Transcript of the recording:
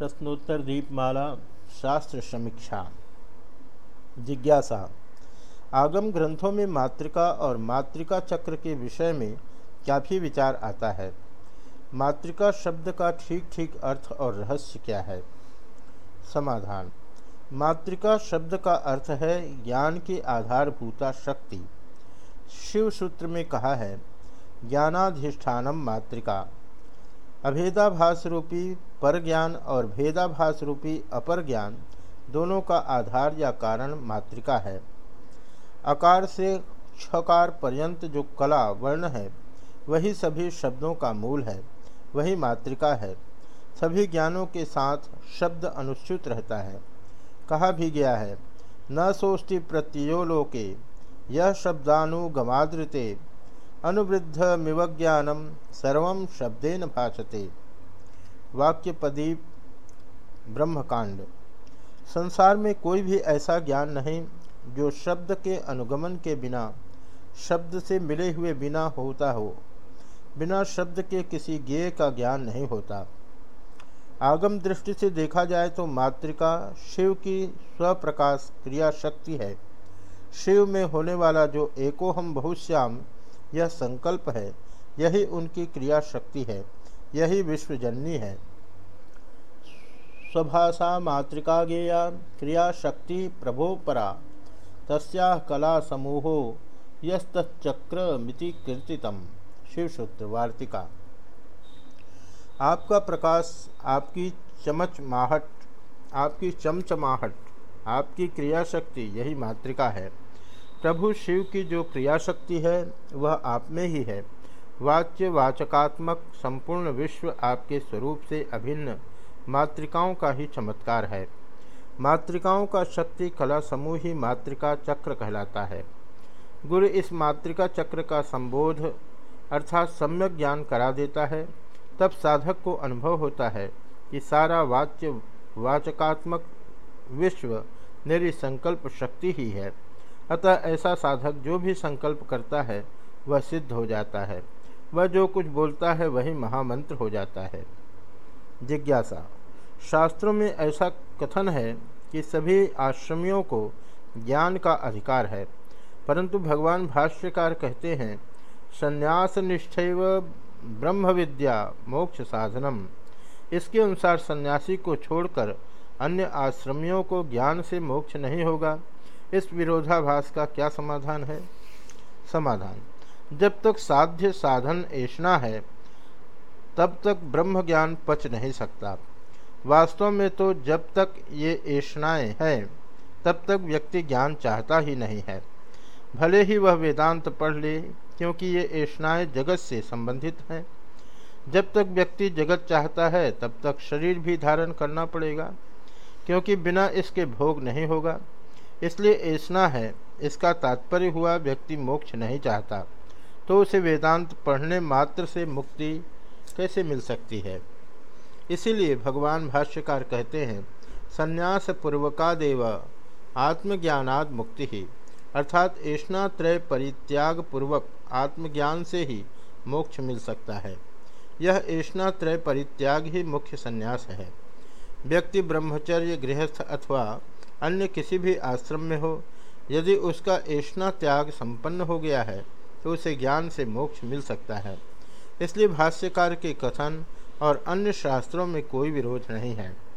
प्रश्नोत्तर दीपमाला, शास्त्र समीक्षा। जिज्ञासा, आगम ग्रंथों में मातृका और मातृका चक्र के विषय में काफ़ी विचार आता है? मातृका शब्द का ठीक ठीक अर्थ और रहस्य क्या है? समाधान, मातृका शब्द का अर्थ है ज्ञान की आधारभूता शक्ति। शिव सूत्र में कहा है, ज्ञानाधिष्ठानम मातृका। अभेदाभास रूपी पर ज्ञान और भेदाभास रूपी अपर ज्ञान दोनों का आधार या कारण मातृका है। अकार से छकार पर्यंत जो कला वर्ण है, वही सभी शब्दों का मूल है, वही मातृका है। सभी ज्ञानों के साथ शब्द अनुच्युत रहता है। कहा भी गया है, न सोष्टि प्रत्यो लोके यह शब्दानुगमादृते अनुवृद्ध मिवज्ञानम सर्व शब्देन भाषते वाक्यपदी ब्रह्मकांड। संसार में कोई भी ऐसा ज्ञान नहीं जो शब्द के अनुगमन के बिना, शब्द से मिले हुए बिना होता हो। बिना शब्द के किसी ज्ञेय का ज्ञान नहीं होता। आगम दृष्टि से देखा जाए तो मातृका, शिव की स्वप्रकाश क्रिया शक्ति है। शिव में होने वाला जो एकोहम बहुश्याम, यह संकल्प है, यही उनकी क्रिया शक्ति है, यही विश्वजननी है। स्वभाषा मातृका गेया क्रिया शक्ति प्रभोपरा। तस्या कला समूहो यस्तक्र मिति कीर्तितम शिवसूत्र वार्तिका आपका प्रकाश, आपकी चमच माहट आपकी चमचमाहट, आपकी क्रियाशक्ति, यही मातृका है। प्रभु शिव की जो क्रियाशक्ति है, वह आप में ही है। वाच्य वाचकात्मक संपूर्ण विश्व आपके स्वरूप से अभिन्न मातृकाओं का ही चमत्कार है। मातृकाओं का शक्ति कला समूह ही मातृका चक्र कहलाता है। गुरु इस मातृका चक्र का संबोध अर्थात सम्यक ज्ञान करा देता है, तब साधक को अनुभव होता है कि सारा वाच्य, वाचकात्मक विश्व मेरी संकल्प शक्ति ही है। अतः ऐसा साधक जो भी संकल्प करता है, वह सिद्ध हो जाता है। वह जो कुछ बोलता है, वही महामंत्र हो जाता है। जिज्ञासा। शास्त्रों में ऐसा कथन है कि सभी आश्रमियों को ज्ञान का अधिकार है, परंतु भगवान भाष्यकार कहते हैं संन्यास निष्ठैव ब्रह्म विद्या मोक्ष साधनम इसके अनुसार सन्यासी को छोड़कर अन्य आश्रमियों को ज्ञान से मोक्ष नहीं होगा। इस विरोधाभास का क्या समाधान है? समाधान। जब तक साध्य साधन ऐसा है तब तक ब्रह्म ज्ञान पच नहीं सकता। वास्तव में तो जब तक ये ऐषणाएँ हैं, तब तक व्यक्ति ज्ञान चाहता ही नहीं है। भले ही वह वेदांत पढ़ ले, क्योंकि ये ऐषणाएँ जगत से संबंधित हैं। जब तक व्यक्ति जगत चाहता है, तब तक शरीर भी धारण करना पड़ेगा, क्योंकि बिना इसके भोग नहीं होगा। इसलिए ऐसा है, इसका तात्पर्य हुआ व्यक्ति मोक्ष नहीं चाहता। तो उसे वेदांत पढ़ने मात्र से मुक्ति कैसे मिल सकती है? इसीलिए भगवान भाष्यकार कहते हैं संन्यास पूर्वकादेव आत्मज्ञानाद मुक्ति ही अर्थात ऐष्णात्रय परित्याग पूर्वक आत्मज्ञान से ही मोक्ष मिल सकता है। यह ऐष्णात्रय परित्याग ही मुख्य संन्यास है। व्यक्ति ब्रह्मचर्य गृहस्थ अथवा अन्य किसी भी आश्रम में हो, यदि उसका ऐष्णा त्याग संपन्न हो गया है तो उसे ज्ञान से मोक्ष मिल सकता है। इसलिए भाष्यकार के कथन और अन्य शास्त्रों में कोई विरोध नहीं है।